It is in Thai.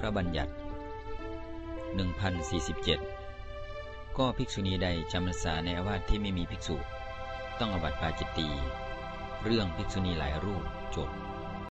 พระบัญญัติ 1047 ก็ภิกษุณีใดจำพรรษาในอาวาสที่ไม่มีภิกษุ ต้องอบัติปาจิตตี เรื่องภิกษุณีหลายรูป